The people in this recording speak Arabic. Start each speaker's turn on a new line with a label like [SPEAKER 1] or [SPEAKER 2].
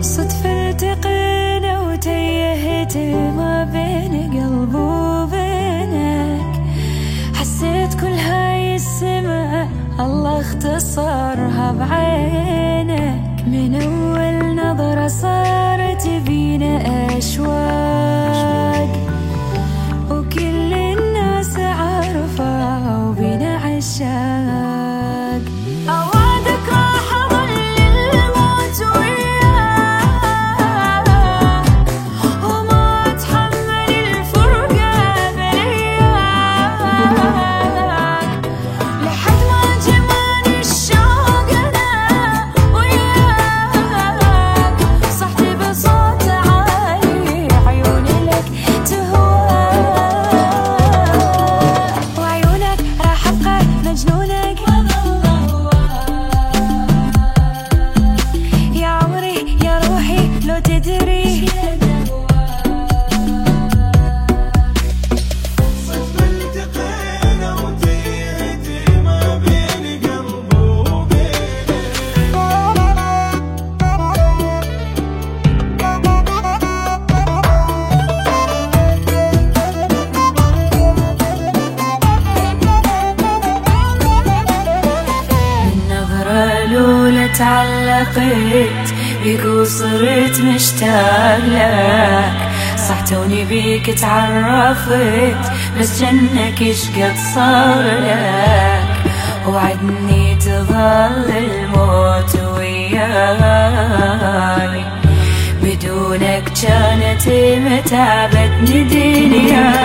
[SPEAKER 1] صدفة التقينا وتيهت ما بين قلبي وبينك. حسيت كل هاي السماء
[SPEAKER 2] الله اختصرها بعينك. من أول نظرة صارت
[SPEAKER 1] بينا أشواق. تعلقت بيك وصرت مشتاق لك صح توني بيك تعرفت بس جنك شقد صار لك وعدني تظل الموت وياي. بدونك كانت متعبتني دنياي.